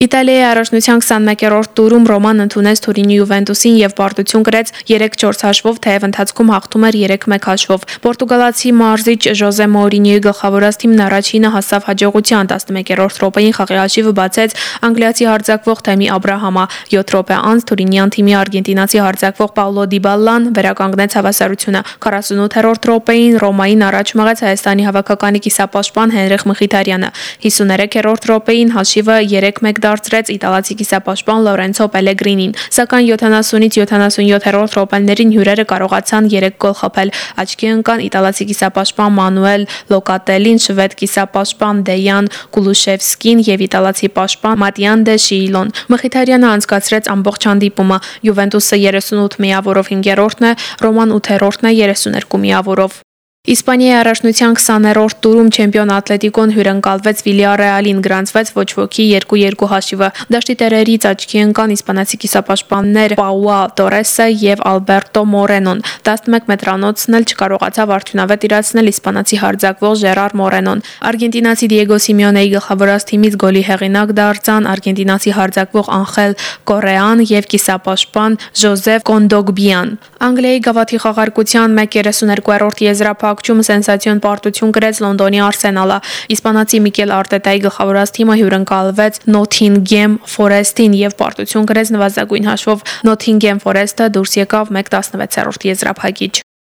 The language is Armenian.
Իտալիայի առաջնության 21-րդ տուրում Ռոման ընդունեց Թուրինի Յուվենտուսին եւ պարտություն կրեց 3-4 հաշվով, թեև ընթացքում հաղթում էր 3-1 հաշվով։ Պորտուգալացի մարզիչ Ժոզե Մորինիոյի գլխավորած թիմն առաջինը հասավ հաջողության 11-րդ րոպեին խաղի հաշիվը բացեց անգլիացի հարձակվող Թեմի Աբրահամը 7 րոպե անց Թուրինյան թիմի արգենտինացի հարձակվող Պաուլո Դիբալլան վերականգնեց հավասարությունը 48-րդ րոպեին Ռոմային առաջ մղեց Հայաստանի հավաքականի կիսապաշտպան Հենրիխ Մխիթարյանը 53-րդ րոպեին հաշիվը 3-1 դարձրեց իտալացի կիսապաշտպան Լորենցո Պելեգրինին, սակայն 70-ից 77-րդ րոպեներին հյուրերը կարողացան 3 գոլ խփել։ Աչքի ընկան իտալացի կիսապաշտպան Մանուել Լոկատելին, շվեդ կիսապաշտպան Դեյան Կուլուշևսկին եւ իտալացի պաշտպան Մատիան Դե Շիիլոն։ Մխիթարյանը անցկացրեց ամբողջ հանդիպումը։ Յուվենտուսը 38 միավորով 5-րդն է, Ռոման 8-րդն է 32 միավորով։ Իսպանիայի առաջնության 20-րդ տուրում չեմպիոն Ատլետիկոն հյուրընկալվեց Վիլիարեալին, գրանցվեց ոչ ոքի 2-2 հաշիվը։ Դաշտի տերերից աչքի ընկան իսպանացի կիսապաշտպաններ Պաուա Տորեսը եւ Ալբերտո Մորենոն։ 11 մետրանոցն էլ չկարողացավ արդյունավետ իրացնել իսպանացի հարձակվող Ժերար Մորենոն։ Արգենտինացի Դիեգո Սիմեոնեի գլխավորած թիմից գոլի հեղինակ դարձան արգենտինացի հարձակվող Անխել Կորեան եւ կիսապաշտպան Ժոզեֆ Կոնդոգբյան։ Անգլիայի գավաթի խաղարկության 1.32-րդ եզրափակ բաղկչում սենսացիոն պարտություն գրեց Լոնդոնի Արսենալը։ Իսպանացի Միկել Արտետայի գլխավորած թիմը հյուրընկալվեց Նոթինգեմ Ֆորեստին եւ պարտություն գրեց նվազագույն հաշվով Նոթինգեմ Ֆորեստը դուրս եկավ 1.16-րդ եզրափակիչ։